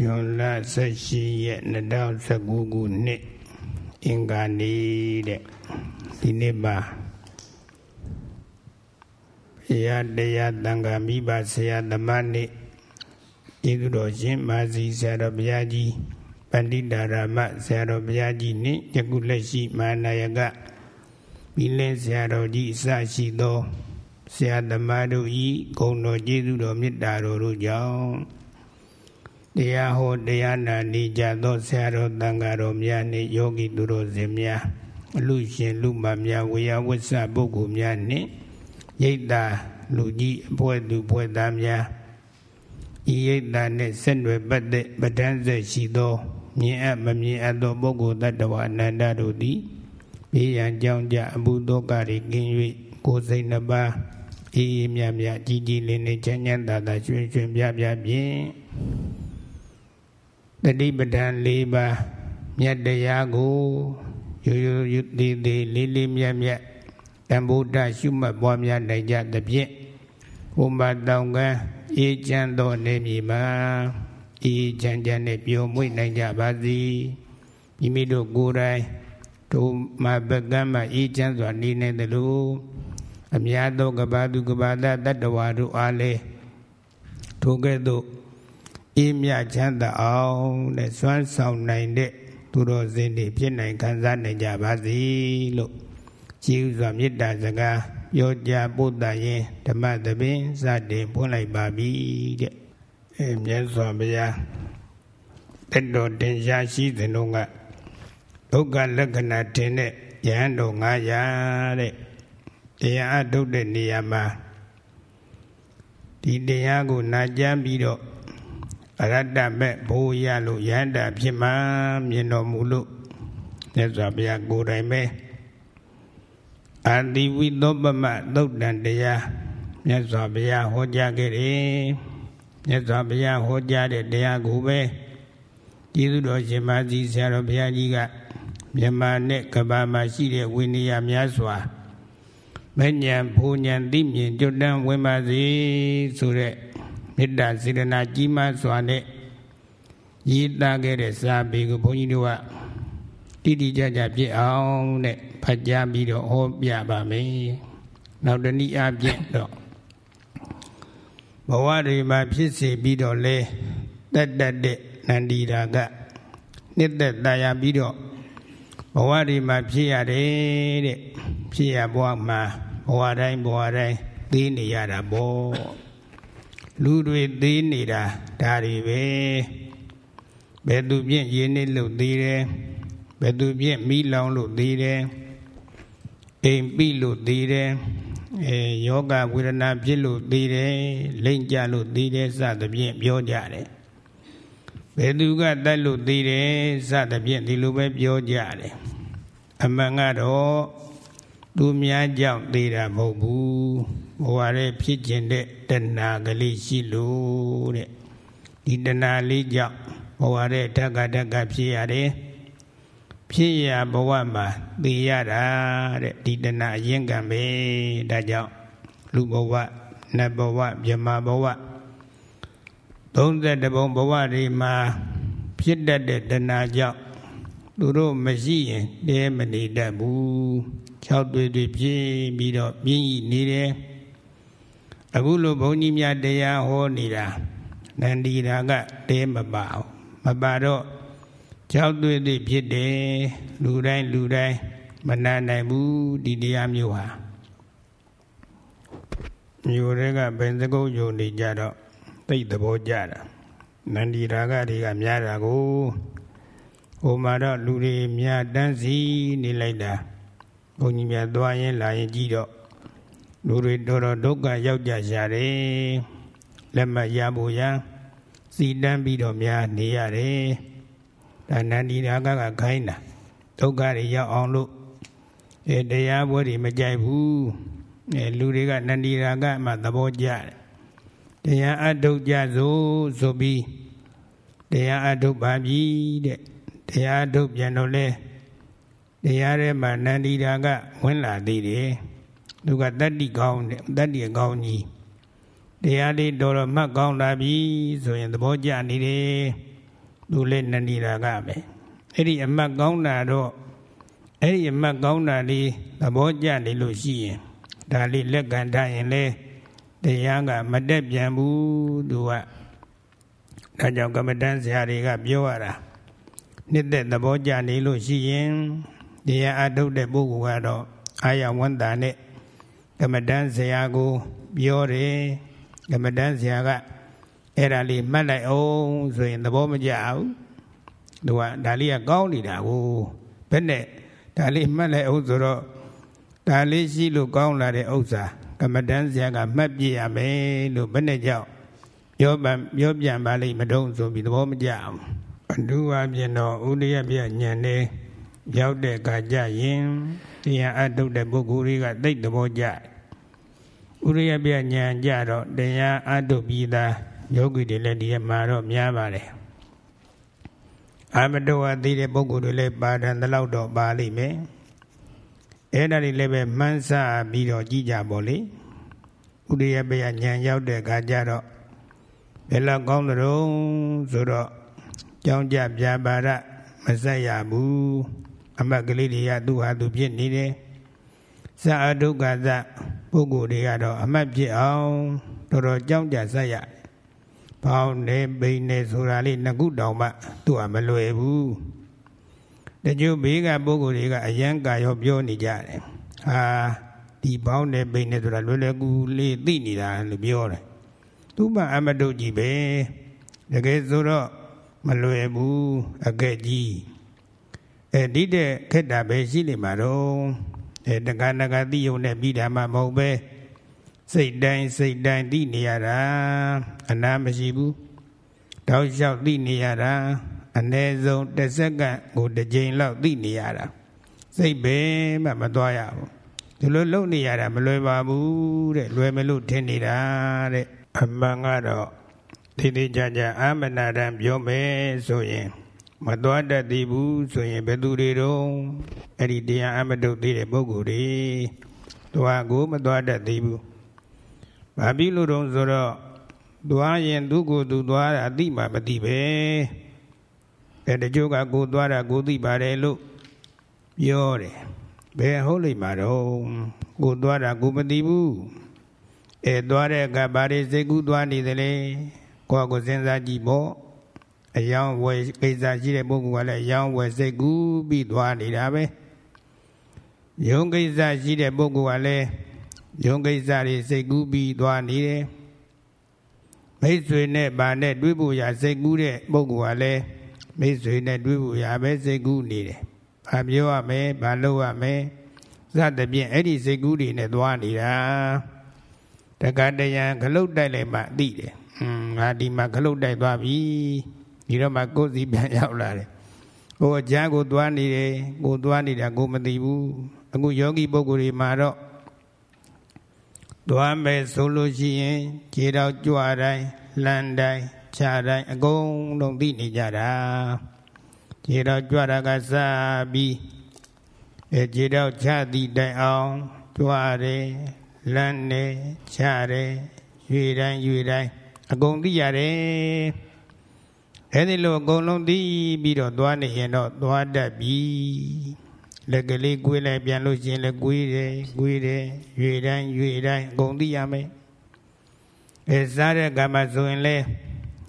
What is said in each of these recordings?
ဇွန်လ18ရက်2019ခုနှစ်အင်္ဂါနေ့တဲ့ဒီနေ့ပါဘုရားတရားတန်ခါမိဘဆရာသမားနေ့ကျေးဇူးတော်ရှင်မာစီဆရာတော်ဘုရားကြီးပန္တိတာရမဆရာတော်ဘုရားကြီးနှင့်ယခုလက်ရှိမဟာနာယကပြီးလင်းဆရာတော်ကြီးအစရှိသောဆရာသမားတို့ဤဂုဏ်တော်ကျေးဇူးတော်မေတ္တာတော်တို့ကြောင့် တရားဟောတရားနာနေကြသောဆရာတော်တန်ဃာတော်များနှင့်ယောဂီသူတော်စင်များအလူရှင်လူမများဝေယဝစ္စပုဂ္ဂိုလ်များနှင့်ရိတ်တာလူကြီးအဖွဲသူဖွဲသားများဤရိတ်တာနှင့်ဆက်နွယ်ပတ်သက်ပဋ္ဌာန်းဆက်ရှိသောမြင်အပ်မမြင်အပ်သောပုဂ္ဂိုလ်တ attva အနန္တတို့သည်ဘေးရန်ကြောင့်ကြအမှုသောကတွေကင်း၍ကိုယ်စိတ်နှပါအေးအေးမြမြကြီးကြီးလင်းလင်းချမ်းချမ်းသာသာရွှင်ရွှင်ပြပြဖြင့် တတိပဒံ၄ပါးမြတ်တရားကိုရိုးရိုးသေးသေးလေးလေးမြတ်မြတ်တန်ဖိုးတရှုမှတ်ပွားများနိုင်ကြသဖြင့်ဟိုမှာတောင်ကန်းအေးချမ်းသောနေမြေမှာအေးချမ်းချမ်းနဲ့ပျော်မွေ့နိုင်ကြပါစေမိမိတို့ကိုယ်တိုင်တို့မှာပကံမှာအေးချမ်းစွာနေနေသလိုအများသောကဘာသူကဘာသတတ္တဝါတို့အားလည်းထိုကဲ့သို့ အေးမြချမ်းသာအောင်နဲ့စွမ်းဆောင်နိုင်တဲ့သူတော်စင်တွေဖြစ်နိုင်ခံစားနိုင်ကြပါစေလို့ကျေးဇူးစွာမေတ္တာစကားပြောကြားပို့တရင်ဓမ္မသဘင်စတင်ဖွင့်လိုက်ပါပြီတဲ့အဲမြတ်စွာဘုရားတက်တော်တင်ရှားရှိတဲ့နှုန်းကဒုက္ခလက္ခဏာတင်တဲ့ယဟန်တော်900တဲ့တရားအထုတ်တဲ့နေရာမှာဒီတရားကိုနာကြားပြီးတော့ အရတ္တမဲ့ဘိုးရလို့ယန္တာဖြစ်မှမြင်တော်မူလို့မြတ်စွာဘုရားကိုယ်တိုင်ပဲအာတိဝိသောပမသုတ်တန်တရားမြတ်စွာဘုရားဟောကြားခဲ့တယ်မြတ်စွာဘုရားဟောကြားတဲ့တရားကိုပဲကျေးဇူးတော်ရှင်မကြီးဆရာတော်ဘုရားကြီးကမြန်မာနဲ့ကဘာမှာရှိတဲ့ဝိနည်းများစွာမဉ္ဇဉ်ဘုံဉ္ဇဉ်သိမြင်ကျွတ်တန်းဝင်ပါစေဆိုတဲ့ မေတ္တာစေတနာကြီးမားစွာနဲ့ရည်သားခဲ့တဲ့စာပေကိုဘုန်းကြီးတို့ကတိတိကျကျဖြစ်အောင်နဲ့ဖတ်ကြားပြီးတော့ဟောပြပါမယ်။နောက်တနည်းအားဖြင့်တော့ဘဝတွေမှာဖြစ်စေပြီးတော့လဲတက်တက်တဲ့နန္ဒီရာကနှစ်သက်တရားပြီးတော့ဘဝတွေမှာဖြစ်ရတယ်တဲ့ဖြစ်ရဘဝမှာဘဝတိုင်းဘဝတိုင်းသိနေရတာပေါ့ လူတွေသေးနေတာဒါတွေပဲဘယ်သူဖြင့်ရင်းနှီးလို့သေးတယ်ဘယ်သူဖြင့်မိလောင်လို့သေးတယ်အိမ်ပိလို့သေးတယ်အဲယောဂဝေဒနာဖြစ်လို့သေးတယ်လိမ့်ကြလို့သေးတယ်စသဖြင့်ပြောကြတယ်ဘယ်သူကတတ်လို့သေးတယ်စသဖြင့်ဒီလိုပဲပြောကြတယ်အမှန်ကတော့သူများကြောင့်သေးတာမဟုတ်ဘူး ဘဝရဲ့ဖြစ်ခြင်းတဲ့တဏှာကလေးရှိလို့တဲ့ဒီတဏှာလေးကြောင့်ဘဝရဲ့ဓက္ကဓက္ကဖြစ်ရတယ်ဖြစ်ရဘဝမှာသိရတာတဲ့ဒီတဏှာအရင်ကံပဲဒါကြောင့်လူဘဝနတ်ဘဝမြမဘဝ32ဘုံဘဝတွေမှာဖြစ်တတ်တဲ့တဏှာကြောင့်သူတို့မရှိရင်တဲမနေတတ်ဘူး၆တွေတွေပြင်းပြီးတော့ပြင်းဤနေတယ် အခုလိုဘုန်းကြီးများတရားဟောနေတာနန္ဒီရာကတဲမပါဘူးမပါတော့၆တွေတွေဖြစ်တယ်လူတိုင်းလူတိုင်းမနာနိုင်ဘူးဒီတရားမျိုးဟာမျိုးတွေကဘယ်စကုတ်ယုံနေကြတော့သိသဘောကြတာနန္ဒီရာဂတွေကများတာကိုဟိုမှာတော့လူတွေများတန်းစီနေလိုက်တာဘုန်းကြီးများသွားရင်လာရင်ကြည့်တော့ လူတွေတော်တော်ဒုက္ခရောက်ကြရှာတယ်လက်မရဖို့ရန်စီတန်းပြီးတော့များနေရတယ်ဒါနန္ဒီရာဂကခိုင်းတာဒုက္ခတွေရောက်အောင်လို့အဲတရားပွဲတွေမကြိုက်ဘူးအဲလူတွေကနန္ဒီရာဂမှသဘောကျတယ်တရားအထုတ်ကြစို့ဆိုပြီးတရားအထုတ်ပါပြီတဲ့တရားအထုတ်ပြန်တော့လဲတရားထဲမှာနန္ဒီရာကဝင်လာသေးတယ် သူကတတ္တိကောင်းတယ်တတ္တိအကောင်းကြီးတရားလေးတော်တော်မှတ်ကောင်းလာပြီဆိုရင်သဘောကျနေတယ်သူလေးနဏီရာကပဲအဲ့ဒီအမတ်ကောင်းတာတော့အဲ့ဒီအမတ်ကောင်းတာလေးသဘောကျနေလို့ရှိရင်ဒါလေးလက်ကန်ထားရင်လေတရားကမတက်ပြန်ဘူးသူကဒါကြောင့်ကမ္မတန်းဆရာတွေကပြောရတာနှစ်သက်သဘောကျနေလို့ရှိရင်တရားအထုတ်တဲ့ပုဂ္ဂိုလ်ကတော့အာရဝန္တာနဲ့ ကမ္မတန်းဆရာကိုပြောတယ်ကမ္မတန်းဆရာကအဲ့ဒါလေးမှတ်လိုက်အောင်ဆိုရင်သဘောမကျဘူးသူကဒါလေးကကောင်းနေတာကိုဘယ်နဲ့ဒါလေးမှတ်လိုက်အောင်ဆိုတော့ဒါလေးရှိလို့ကောင်းလာတဲ့ဥစ္စာကမ္မတန်းဆရာကမှတ်ပြရမယ်လို့ဘယ်နဲ့ကြောက်ပြောပံပြောပြန်ပါလိမ့်မတုံးဆိုပြီးသဘောမကျအောင်အထူးအပြင်တော့ဥဒိယပြညံနေ ရောက်တဲ့အခါကျရင်တရားအထုတ်တဲ့ပုဂ္ဂိုလ်တွေကသိတဲ့သဘောကျဥရိယပြညံကြတော့တရားအထုတ်ပြီးသားယောဂီတွေလည်းဒီမှာတော့များပါတယ်အာမတောအသိတဲ့ပုဂ္ဂိုလ်တွေလည်းပါဒံတလောက်တော့ပါလိမ့်မယ်အဲ့ဒါတွေလည်းပဲမှန်းဆပြီးတော့ကြည်ကြပါလေဥရိယပြညံရောက်တဲ့အခါကျတော့ဘယ်လောက်ကောင်းသလဲဆိုတော့ကြောင်းကြပြပါရမဆက်ရဘူး အမတ်ကလေးတွေကသူ့ဟာသူဖြစ်နေတယ်ဇာအဒုက္ခသပုဂ္ဂိုလ်တွေကတော့အမတ်ဖြစ်အောင်တော်တော်ကြောင်းကြဆက်ရပေါင်းနေပိနေဆိုတာလေးငကုတောင်မှသူ့ဟာမလွယ်ဘူးတချို့ဘေးကပုဂ္ဂိုလ်တွေကအယံကာရောပြောနေကြတယ်ဟာဒီပေါင်းနေပိနေဆိုတာလွယ်လွယ်ကူလေးသိနေတာလို့ပြောတယ်သူ့မှာအမတုကြီးပဲတကယ်ဆိုတော့မလွယ်ဘူးအကဲ့ကြီး အဲဒီတဲ့ခက်တာပဲရှိနေမှာတော့အဲတက္ကနကတိယုံနဲ့ပြီးတာမှမဟုတ်ပဲစိတ်တိုင်းစိတ်တိုင်းသိနေရတာအနာမရှိဘူးတောက်လျှောက်သိနေရတာအ ਨੇ ဆုံးတစ်စက္ကန့်ကိုတစ်ကြိမ်လောက်သိနေရတာစိတ်ပဲမှမသွားရဘူးဒီလိုလုပ်နေရတာမလွယ်ပါဘူးတဲ့လွယ်မလို့ထင်နေတာတဲ့အမှန်ကတော့တိတိကျကျအာမနာတံပြောမယ်ဆိုရင် မသွားတတ်သေးဘူးဆိုရင်ဘယ်သူတွေတော့အဲ့ဒီတရားအမတုတ်သေးတဲ့ပုဂ္ဂိုလ်တွေသွားကိုမသွားတတ်သေးဘူး။ဘာဖြစ်လို့တော့ဆိုတော့သွားရင်သူကိုသူသွားတာအတိမှမသိပဲ။အဲတချို့ကကိုသွားတာကိုသိပါတယ်လို့ပြောတယ်။ဘယ်ဟုတ်လိမ့်မှာတော့ကိုသွားတာကိုမသိဘူး။အဲသွားတဲ့ကဘာတွေစိတ်ကူးသွားနေတယ်လေ။ကိုယ့်ကိုစဉ်းစားကြည့်ပေါ့။ အယောင်ဝယ်ကိစ္စရှိတဲ့ပုဂ္ဂိုလ်ကလည်းအယောင်ဝယ်စိတ်ကူးပြီးသွားနေတာပဲယုံကိစ္စရှိတဲ့ပုဂ္ဂိုလ်ကလည်းယုံကိစ္စတွေစိတ်ကူးပြီးသွားနေတယ်မိတ်ဆွေနဲ့ဗာနဲ့တွေးဖို့ရစိတ်ကူးတဲ့ပုဂ္ဂိုလ်ကလည်းမိတ်ဆွေနဲ့တွေးဖို့ရပဲစိတ်ကူးနေတယ်။ဘာပြောရမလဲဘာလုပ်ရမလဲစသဖြင့်အဲ့ဒီစိတ်ကူးတွေနဲ့သွားနေတာတက္ကတယံခလုတ်တိုက်လိုက်မှသိတယ်။ဟွန်းငါဒီမှာခလုတ်တိုက်သွားပြီ။ ဒီတော့မှကိုယ်စီပြန်ရောက်လာတယ်ကိုယ်အကျမ်းကိုသွားနေတယ်ကိုသွားနေတာကိုမသိဘူးအခုယောဂီပုဂ္ဂိုလ်တွေမှာတော့သွားမယ်ဆိုလို့ရှိရင်ခြေတော်ကြွတိုင်းလမ်းတိုင်းခြားတိုင်းအကုန်လုံးသိနေကြတာခြေတော်ကြွတာကစပြီးအဲခြေတော်ခြားသည့်တိုင်အောင်ကြွတယ်လမ်းနဲ့ခြားတယ်ရွေတိုင်းရွေတိုင်းအကုန်သိရတယ် အဲဒီလိုအကုန်လုံးသိပြီးတော့သွားနေရင်တော့သွားတတ်ပြီလက်ကလေးကွေးလိုက်ပြန်လို့ရှိရင်လည်းကွေးတယ်ကွေးတယ်ရွေတိုင်းရွေတိုင်းအကုန်သိရမယ်အဲစားတဲ့ကံမှာဆိုရင်လေ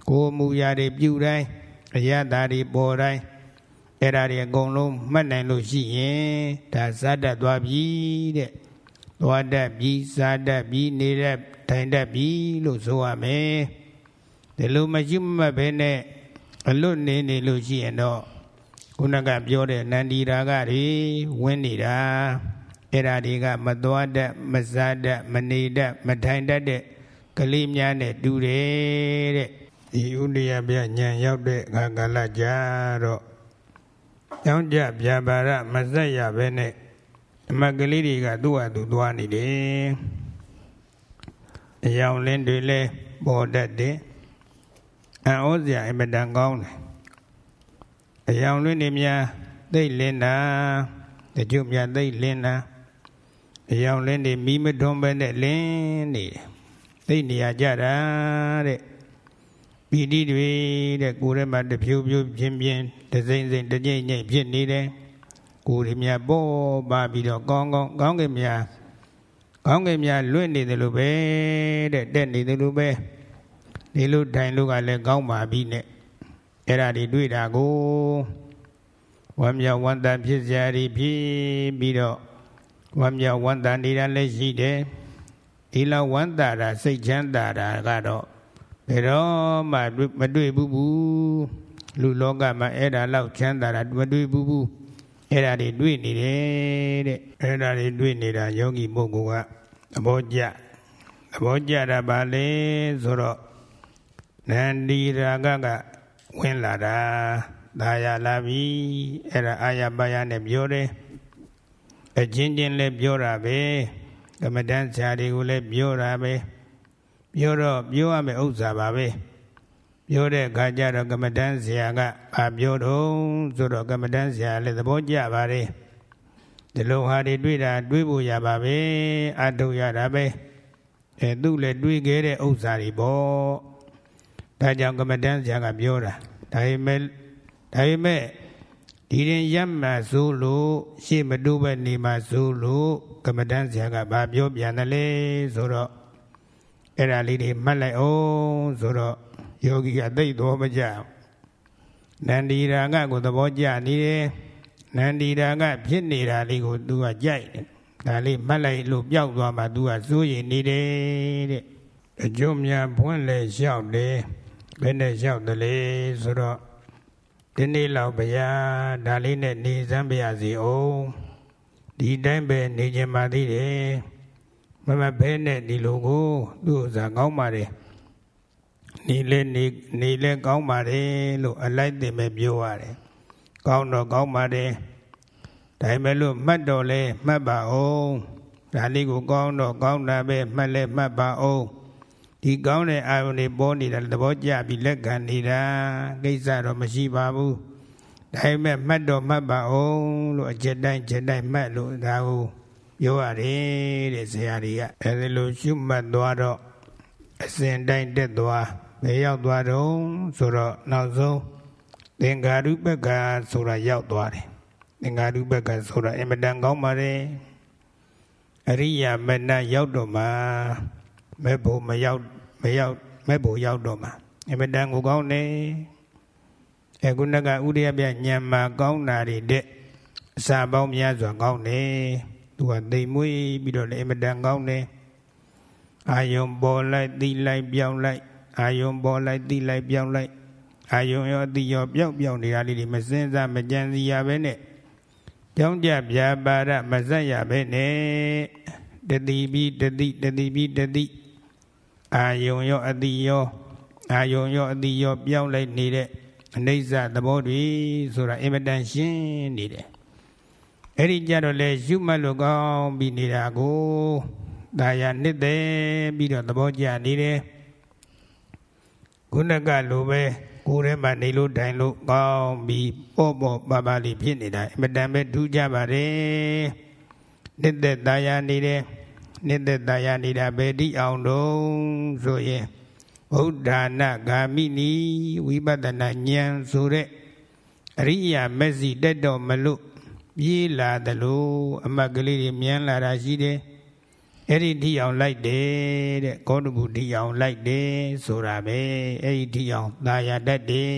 ကိုမူရာတွေပြုတိုင်းအရသာတွေပေါ်တိုင်းအဲ့ဒါတွေအကုန်လုံးမှတ်နိုင်လို့ရှိရင်ဒါစားတတ်သွားပြီတဲ့သွားတတ်ပြီစားတတ်ပြီနေတတ်ထိုင်တတ်ပြီလို့ဆိုရမယ်ဒီလိုမရှိမှတ်ဘဲနဲ့ အလွတ်နေနေလို့ရှိရင်တော့ခုနကပြောတဲ့နန္ဒီရာဂတွေဝင်နေတာအဲ့ဒါတွေကမသွားတတ်မစားတတ်မနေတတ်မထိုင်တတ်တဲ့ကလေးများနဲ့တူတယ်တဲ့ဒီဥဒိယပြညံရောက်တဲ့အခါကာလကြာတော့ကြောင်းကြပြပါရမဆက်ရပဲနဲ့အမကလေးတွေကသူ့ဟာသူသွားနေတယ်အယောင်လင်းတွေလဲပေါ်တတ်တယ် အံ့ဩစရာအင်မတန်ကောင်းတယ်အယောင်လွင့်နေများသိလင်းတာတကြုတ်များသိလင်းတာအယောင်လင်းနေမီးမထွန်းပဲနဲ့လင်းနေတယ်သိနေရကြတာတဲ့ပီတိတွေတဲ့ကိုယ်ထဲမှာတဖြူဖြူပြင်းပြင်းတစိမ့်စိမ့်တကြိမ်ကြိမ်ဖြစ်နေတယ်ကိုယ်တွေမြပေါ်ပါပြီးတော့ကောင်းကောင်းကောင်းကင်မြကောင်းကင်မြလွင့်နေတယ်လို့ပဲတဲ့တက်နေတယ်လို့ပဲ ဒီလိုထိုင်လို့ကလည်းကောင်းပါပြီနဲ့အဲ့ဒါတွေတွေ့တာကိုဝမ်းမြောက်ဝမ်းသာဖြစ်စရာတွေဖြစ်ပြီးတော့ဝမ်းမြောက်ဝမ်းသာနေတာလည်းရှိတယ်ဒီလောက်ဝမ်းသာတာစိတ်ချမ်းသာတာကတော့ဘယ်တော့မှမတွေ့ဘူးဘူးလူလောကမှာအဲ့ဒါလောက်ချမ်းသာတာမတွေ့ဘူးဘူးအဲ့ဒါတွေတွေ့နေတယ်တဲ့အဲ့ဒါတွေတွေ့နေတာယောဂီပုဂ္ဂိုလ်ကသဘောကျသဘောကျတာပါလေဆိုတော့ နန္ဒီရာဂကဝင်လာတာဒါရလာပြီအဲ့ဒါအာရပါယနဲ့ပြောတယ်အချင်းချင်းလည်းပြောတာပဲကမ္မဋ္ဌာန်းဆရာတွေကိုလည်းပြောတာပဲပြောတော့ပြောရမယ့်ဥစ္စာပါပဲပြောတဲ့အခါကျတော့ကမ္မဋ္ဌာန်းဆရာကဘာပြောတော့ဆိုတော့ကမ္မဋ္ဌာန်းဆရာလည်းသဘောကျပါတယ်ဒီလိုဟာတွေတွေ့တာတွေးဖို့ရပါပဲအထုတ်ရတာပဲအဲသူ့လည်းတွေးခဲ့တဲ့ဥစ္စာတွေပေါ့ ဒါကြောင့်ကမ္မဋ္ဌာန်းဆရာကပြောတာဒါပေမဲ့ဒါပေမဲ့ဒီရင်ရပ်မှဆိုလို့ရှေ့မတိုးပဲနေမှဆိုလို့ကမ္မဋ္ဌာန်းဆရာကဘာပြောပြန်တယ်လဲဆိုတော့အဲ့ဒါလေးတွေမှတ်လိုက်အောင်ဆိုတော့ယောဂီကသိတော်မကြနန္ဒီရာဂကိုသဘောကျနေတယ်နန္ဒီရာဂဖြစ်နေတာလေးကို तू ကကြိုက်တယ်ဒါလေးမှတ်လိုက်လို့ပျောက်သွားမှ तू ကစိုးရိမ်နေတယ်တဲ့အကျုံးများဖွင့်လဲလျှောက်တယ် ဘယ်နဲ့လျှောက်တယ်လဲဆိုတော့ဒီနေ့လောက်ဗျာဒါလေးနဲ့နေစမ်းပါရစီအောင်ဒီတိုင်းပဲနေခြင်းပါသေးတယ်မမဘဲနဲ့ဒီလိုကို သူ့ဥစားကောင်းပါတယ်နေလဲနေနေလဲကောင်းပါတယ်လို့အလိုက်တင်ပဲပြောရတယ်ကောင်းတော့ကောင်းပါတယ်ဒါပေမဲ့လို့မှတ်တော့လဲမှတ်ပါအောင်ဒါလေးကိုကောင်းတော့ကောင်းတာပဲမှတ်လဲမှတ်ပါအောင် ဒီကောင်းတဲ့အာယုန်တွေပေါ်နေတာသဘောကျပြီးလက်ခံနေတာကိစ္စတော့မရှိပါဘူးဒါပေမဲ့မှတ်တော့မှတ်ပါအောင်လို့အချက်တိုင်းချက်တိုင်းမှတ်လို့ဒါကိုပြောရတယ်တဲ့ဆရာတွေကအဲဒီလိုရှုမှတ်သွားတော့အစဉ်တိုင်းတက်သွားဘယ်ရောက်သွားတော့ဆိုတော့နောက်ဆုံးသင်္ဃာရုပ္ပကဆိုတာရောက်သွားတယ်သင်္ဃာရုပ္ပကဆိုတာအင်မတန်ကောင်းပါတယ်အရိယာမဏရောက်တော့မှ မဲ့ဖို့မရောက်မရောက်မဲ့ဖို့ရောက်တော့မှအင်မတန်ကိုကောင်းတယ်အခုနကဥရိယပြညံမှာကောင်းတာတွေတဲ့အစာပေါင်းများစွာကောင်းတယ်သူကသိမ်မွေးပြီးတော့လည်းအင်မတန်ကောင်းတယ်အာယုံပေါ်လိုက်သီလိုက်ပြောင်းလိုက်အာယုံပေါ်လိုက်သီလိုက်ပြောင်းလိုက်အာယုံရောအတိရောပျောက်ပျောက်နေတာလေးတွေမစင်းစားမကြံစီရပဲနဲ့ကြောင်းကြပြာပါရမဆက်ရပဲနဲ့တတိပြီးတတိတတိပြီးတတိ အာယုံရောအတိရောအာယုံရောအတိရောပြောင်းလိုက်နေတဲ့အနိစ္စသဘောတွေဆိုတာအင်မတန်ရှင်းနေတယ်အဲ့ဒီကြတော့လေရှုမှတ်လို့ကောင်းပြီးနေတာကိုဒါရနှစ်သက်ပြီးတော့သဘောကျနေတယ်ခုနကလိုပဲကိုယ်ထဲမှာနေလို့တိုင်လို့ကောင်းပြီးပေါ့ပေါ့ပါပါလေးဖြစ်နေတာအမတန်ပဲထူးကြပါတယ်နှစ်သက်သာယာနေတယ် နှစ်သက်သာယာနေတာဘယ်တိအောင်တုံးဆိုရင်ဗုဒ္ဓနာဂာမိနီဝိပဿနာဉာဏ်ဆိုတဲ့အရိယာမက်စီတက်တော်မလို့ပြေးလာသလိုအမတ်ကလေးတွေမြန်းလာတာရှိတယ်အဲ့ဒီထိအောင်လိုက်တယ်တဲ့ကောတုပုထိအောင်လိုက်တယ်ဆိုတာပဲအဲ့ဒီထိအောင်ตายတတ်တယ်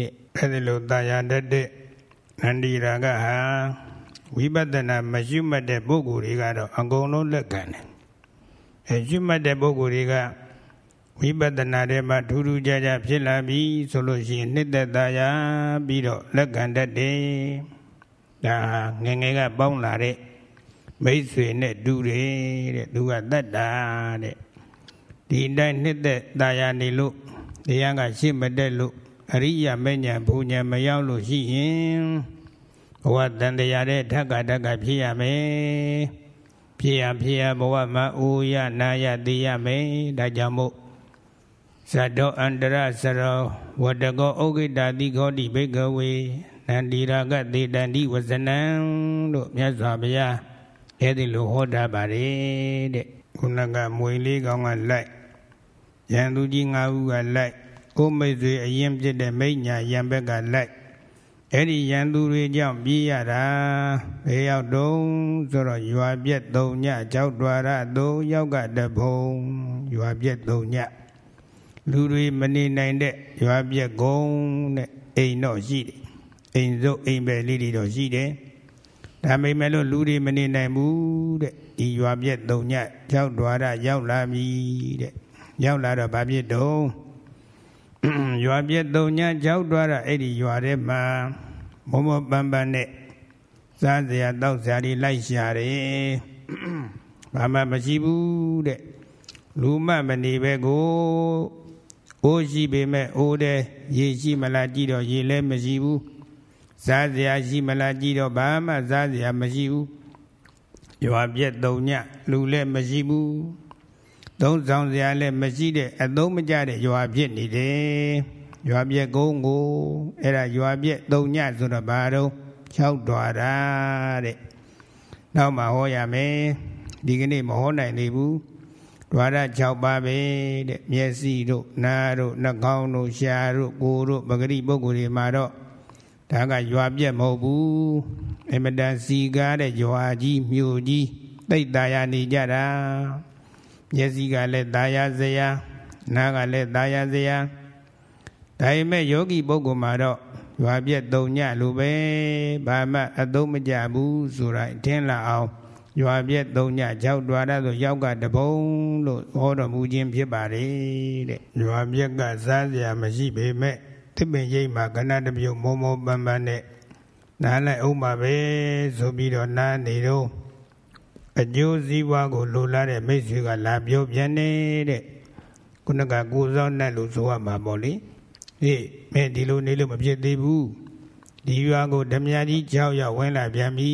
တဲ့အဲ့ဒီလိုตายတတ်တဲ့နန္ဒီရာကဟာ ဝိပဿနာမရွတ်မှတ်တဲ့ပုဂ္ဂိုလ်တွေကတော့အကုန်လုံးလက်ခံတယ်အဲရွတ်မှတ်တဲ့ပုဂ္ဂိုလ်တွေကဝိပဿနာထဲမှာထူးထူးခြားခြားဖြစ်လာပြီဆိုလို့ရှိရင်နှစ်သက်သာရပြီးတော့လက်ခံတတ်တယ်ဒါငငယ်ကပေါင်းလာတဲ့မိတ်ဆွေနဲ့တူတယ်တဲ့သူကတတ်တာတဲ့ဒီတိုင်းနှစ်သက်သာယာနေလို့တရားကရှင်းမတက်လို့အရိယာမဉ္ဇဉ်ဘုံဉ္ဇဉ်မရောက်လို့ရှိရင် ဘဝတန်တရားတဲ့ဓက္ကဓက္ကဖြစ်ရမယ်ဖြစ်ရဖြစ်ရဘဝမှာအိုရနာရသိရမယ်ဒါကြောင့်မို့ဇတ်တော်အန္တရစရောဝတကောဥက္ကိတာတိခောတိဘိကဝေနန္ဒီရာကသေတန္တိဝဇနံလို့မြတ်စွာဘုရားအဲ့ဒီလိုဟောတာပါတယ်တဲ့ခုနကမွေလေးကောင်းကလိုက်ရန်သူကြီး၅ဦးကလိုက်ကိုမိတ်ဆွေအရင်ဖြစ်တဲ့မိညာရံဘက်ကလိုက် အဲ့ဒီရန်သူတွေကြောင့်ပြေးရတာဘယ်ရောက်တုံးဆိုတော့ရွာပြက်သုံးညကြောက်တွာရသုံးယောက်ကတဘုံရွာပြက်သုံးညလူတွေမနေနိုင်တဲ့ရွာပြက်ကုန်းတဲ့အိမ်တော့ရှိတယ်အိမ်စုပ်အိမ်ပဲလေးတွေတော့ရှိတယ်ဒါပေမဲ့လို့လူတွေမနေနိုင်ဘူးတဲ့ဒီရွာပြက်သုံးညကြောက်တွာရရောက်လာပြီတဲ့ရောက်လာတော့ဘာဖြစ်တုံးရွာပြက်သုံးညကြောက်တွာရအဲ့ဒီရွာထဲမှာ မောမောပန်းပန်းနဲ့စားစရာတောက်စရာတွေလိုက်ရှာတယ်ဘာမှမရှိဘူးတဲ့လူမမနေပဲကိုအိုးရှိပေမဲ့အိုးတဲ့ရေရှိမလားကြည့်တော့ရေလည်းမရှိဘူးစားစရာရှိမလားကြည့်တော့ဘာမှစားစရာမရှိဘူးရွာပြက်တုံညလူလည်းမရှိဘူးသုံးဆောင်စရာလည်းမရှိတဲ့အသုံးမကျတဲ့ရွာဖြစ်နေတယ် ရွာပြက်ကုန်းကိုအဲ့ဒါရွာပြက်တုံညဆိုတော့ဘာတော့6တွာတာတဲ့နောက်မှဟောရမယ်ဒီကနေ့မဟောနိုင်သေးဘူးဒွါရ6ပါးပဲတဲ့မျက်စိတို့နားတို့နှာခေါင်းတို့ရှားတို့ကိုယ်တို့ပဂရိပုဂ္ဂိုလ်တွေမှာတော့ဒါကရွာပြက်မဟုတ်ဘူးအမတန်စီကားတဲ့ရွာကြီးမြို့ကြီးတိတ်ตาရနေကြတာမျက်စိကလည်းตาရစရာနားကလည်းตาရစရာ ဒါပေမဲ့ယောဂီပုဂ္ဂိုလ်မှာတော့ရွာပြက်တုံညလိုပဲဘာမှအသုံးမကျဘူးဆိုတာထင်လာအောင်ရွာပြက်သုံးညကြောက်တွာရဆိုရောက်ကတပုံလို့ဟောတော်မူခြင်းဖြစ်ပါတယ်တဲ့ရွာပြက်ကစားစရာမရှိပေမဲ့သစ်ပင်ရိပ်မှာကဏ္ဍတစ်ပြုတ်မောမောပန်းပန်းနဲ့နားလိုက်အောင်ပါပဲဆိုပြီးတော့နားနေတော့အကျိုးစည်းဝါးကိုလိုလားတဲ့မိတ်ဆွေကလာပြောပြန်နေတဲ့ခုနကကိုစောနဲ့လို့ဆိုရမှာပေါ့လေ ဟေးမင်းဒီလိုနေလို့မဖြစ်သေးဘူးဒီရွာကိုဓမြကြီးကြောက်ရောက်ဝင်လာပြန်ပြီ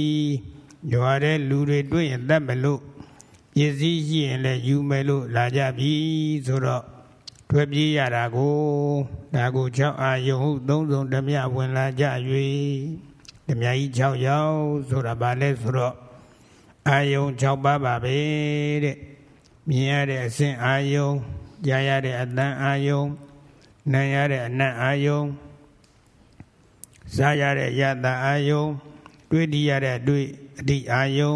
ရွာတဲ့လူတွေတွေ့ရင်တတ်မလို့ပစ္စည်းရှိရင်လည်းယူမယ်လို့လာကြပြီဆိုတော့ထွက်ပြေးရတာကိုဒါကို၆အာယုံဟုသုံးစုံဓမြဝင်လာကြ၍ဓမြကြီး၆ရောက်ဆိုတာဘာလဲဆိုတော့အာယုံ၆ပါးပါပဲတဲ့မြင်ရတဲ့အစဉ်အာယုံကြားရတဲ့အတန်အာယုံ နာရတဲ့အနတ်အာယုံစားရတဲ့ယတအာယုံတွေးတည်ရတဲ့တွေးအတိအာယုံ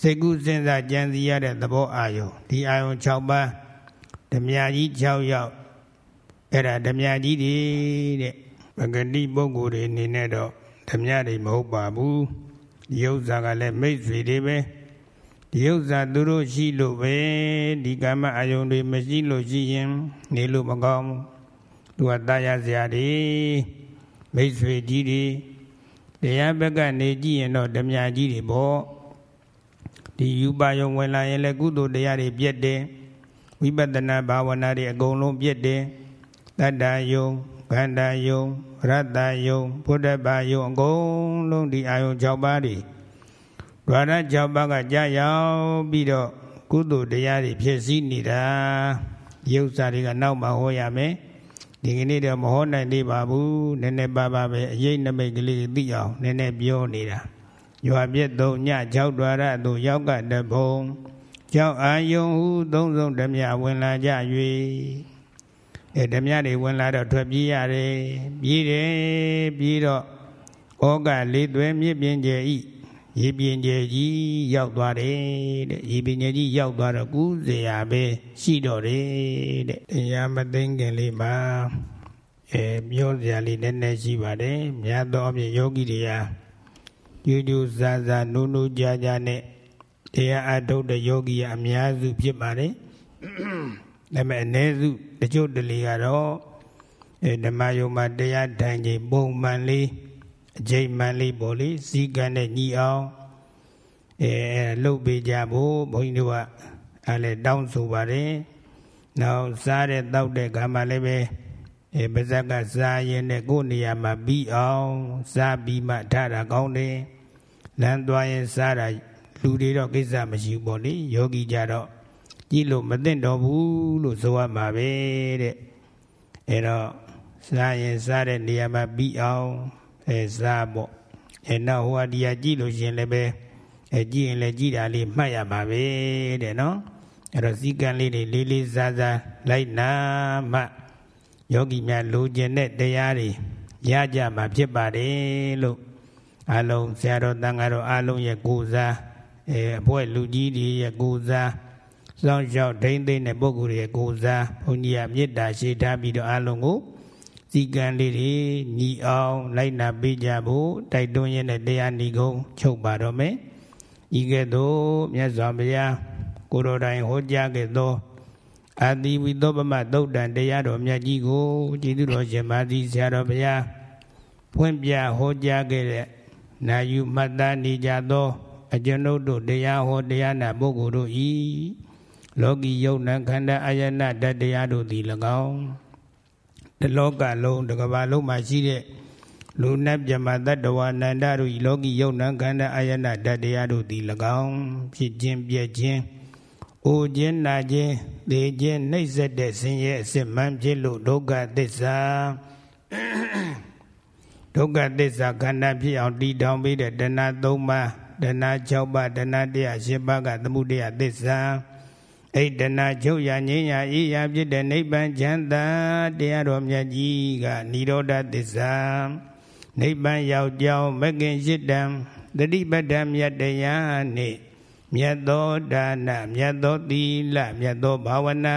စိတ်ကူးစဉ်းစားကြံစည်ရတဲ့သဘောအာယုံဒီအာယုံ6ပါးဓမြကြီး6ယောက်အဲ့ဒါဓမြကြီးတွေတဲ့ပဂတိပုဂ္ဂိုလ်တွေအနေနဲ့တော့ဓမြတွေမဟုတ်ပါဘူးဒီဥစ္စာကလည်းမိတ်ဆွေတွေပဲဒီဥစ္စာသူတို့ရှိလို့ပဲဒီကာမအာယုံတွေမရှိလို့ရှိရင်နေလို့မကောင်းဘူး သူကတာယာစရာတွေမိတ်ဆွေကြီးတွေတရားဘက်ကနေကြည့်ရင်တော့ဓမြကြီးတွေပေါ့ဒီယူပါယုံဝင်လာရင်လည်းကုသိုလ်တရားတွေပြည့်တယ်ဝိပဿနာဘာဝနာတွေအကုန်လုံးပြည့်တယ်တတ္တယုံခန္ဓာယုံရတ္တယုံဘုဒ္ဓဘာယုံအကုန်လုံးဒီအာယုံ6ပါးတွေဒွါရ6ပါးကကြာရောက်ပြီးတော့ကုသိုလ်တရားတွေဖြစ်စည်းနေတာရုပ်စာတွေကနောက်မှဟောရမယ် ဒီကနေ့တော့မဟောနိုင်သေးပါဘူးနည်းနည်းပါးပါးပဲအရေးနမိတ်ကလေးသိအောင်နည်းနည်းပြောနေတာရွာပြည့်သုံးည၆ဒွါရသို့ရောက်ကတဘုံကြောက်အာယုံဟုသုံးဆုံးဓမြဝင်လာကြ၍အဲဓမြတွေဝင်လာတော့ထွက်ပြေးရတယ်ပြေးတယ်ပြေးတော့ဩကလေးသွဲမြစ်ပြင်ကျဲဤ ရေပြင်းကျဲကြီးရောက်သွားတယ်တဲ့ရေပြင်းကျဲကြီးရောက်သွားတော့ကူးစရာပဲရှိတော့တယ်တဲ့တရားမသိခင်လေးမှာအဲပြောစရာလေးနည်းနည်းရှိပါတယ်မြတ်သောအပြင်ယောဂီတွေဟာကျူးကျူးဇာဇာနုနုကြာကြာနဲ့တရားအထုတ်တဲ့ယောဂီအများစုဖြစ်ပါတယ်ဒါပေမဲ့အ ਨੇ စုတချို့တလေကတော့အဲဓမ္မယုံမှာတရားထိုင်ခြင်းပုံမှန်လေး အကျိမှန်လေးပေါ့လေစီကံနဲ့ညီအောင်အဲလှုပ်ပေးကြဖို့ဘုန်းကြီးတို့ကအဲလဲတောင်းဆိုပါတယ်နောက်စားတဲ့တောက်တဲ့ကံမှလည်းပဲအဲပါဇက်ကစားရင်နဲ့ကိုယ်နေရာမှာပြီးအောင်စားပြီးမှထတာကောင်းတယ်လမ်းသွားရင်စားတာလူတွေတော့ကိစ္စမရှိဘူးပေါ့လေယောဂီကြတော့ကြည့်လို့မသိတော့ဘူးလို့ဆိုရမှာပဲတဲ့အဲတော့စားရင်စားတဲ့နေရာမှာပြီးအောင် အဲစားပေါ့အဲနောက်ဟိုအဒီယာကြည့်လို့ရှင်လည်းပဲအဲကြည့်ရင်လည်းကြည့်တာလေးမှတ်ရပါပဲတဲ့နော်အဲတော့စီကံလေးတွေလေးလေးစားစားလိုက်နာမှယောဂီများလိုချင်တဲ့တရားတွေရကြမှာဖြစ်ပါတယ်လို့အလုံးဆရာတော်တန်ဃာတော်အလုံးရဲ့ကိုးစားအဲအဖွဲ့လူကြီးတွေရဲ့ကိုးစားစောင့်ရှောက်ဒိမ့်သိမ့်တဲ့ပုဂ္ဂိုလ်ရဲ့ကိုးစားဘုန်းကြီးကမေတ္တာရှိထားပြီးတော့အလုံးကို စီကံလေးတွေညီအောင်လိုက်နာပေးကြဖို့တိုက်တွန်းရတဲ့တရားဏီကုံချုပ်ပါတော့မယ်ဤကဲ့သို့မြတ်စွာဘုရားကိုတော်တိုင်ဟောကြားခဲ့သောအာတိဝိသောပမသုတ်တန်တရားတော်မြတ်ကြီးကိုကျေးဇူးတော်ရှင်မာသီဆရာတော်ဘုရားဖွင့်ပြဟောကြားခဲ့တဲ့နာယူမှတ်သားနေကြသော အကျွန်ုပ်တို့တရားဟောတရားနာပုဂ္ဂိုလ်တို့ဤလောကီယုံနံခန္ဓာအာယနာတတရားတို့သည်၎င်း တလောကလုံးတစ်ကမ္ဘာလုံးမှာရှိတဲ့လူနတ်မြမတတ္တဝနန္ဒတို့ဤလောကီယုံနံခန္ဓာအာယနာတတရားတို့သည်၎င်းဖြစ်ခြင်းပြည့်ခြင်းအိုခြင်းနာခြင်းသေခြင်းနှိပ်စက်တဲ့ဆင်းရဲအစစ်မှန်ဖြစ်လို့ဒုက္ခသစ္စာဒုက္ခသစ္စာခန္ဓာဖြစ်အောင်တည်ထောင်ပေးတဲ့တဏှာ၃ပါးတဏှာ6ပါးတဏှာတရား10ပါးကသမှုတရားသစ္စာ အိတ်တဏှာချုပ်ရငြိမ်းရအေးရဖြစ်တဲ့နိဗ္ဗာန်ချမ်းသာတရားတော်မြတ်ကြီးကនិရောဓသစ္စာနိဗ္ဗာန်ရောက်ကြောင်းမကင်ရှိတံတတိပဋ္ဌာမြတ်တရားနှင့်မြတ်သောဒါနမြတ်သောသီလမြတ်သောဘာဝနာ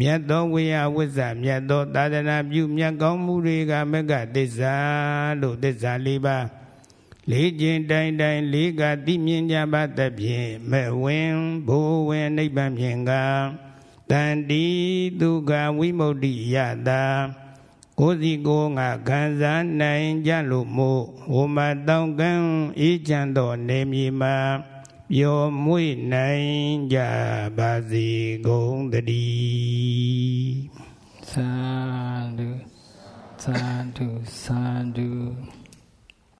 မြတ်သောဝိယဝိဇ္ဇမြတ်သောသာသနာပြုမြတ်ကောင်းမှုတွေကမကသစ္စာလို့သစ္စာ၄ပါး လေးခြင်းတိုင်းတိုင်းလေးကသိမြင်ကြပါသဖြင့်မဲ့ဝင်ဘိုးဝင်နိဗ္ဗာန်ဖြင့်ကတန်တီဒုက္ခဝိမု ക്തി ယတာကိုယ်စီကိုယ်ငါခံစားနိုင်ကြလို့မို့ဟိုမှာတောင်းကန်းအေးချမ်းသောနေမြေမှာပျော်မွေ့နိုင်ကြပါစေကုန်တည်းသာဓုသာဓုသာဓု